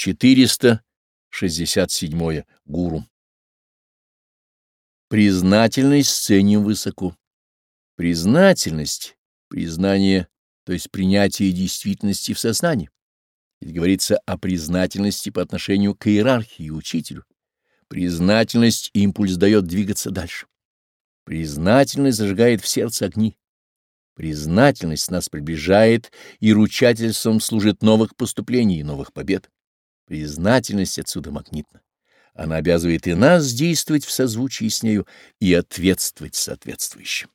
467. Гуру. Признательность ценим высоко. Признательность — признание, то есть принятие действительности в сознании. Ведь говорится о признательности по отношению к иерархии и учителю. Признательность — импульс дает двигаться дальше. Признательность зажигает в сердце огни. Признательность нас приближает и ручательством служит новых поступлений и новых побед. Признательность отсюда магнитна. Она обязывает и нас действовать в созвучии с нею и ответствовать соответствующим.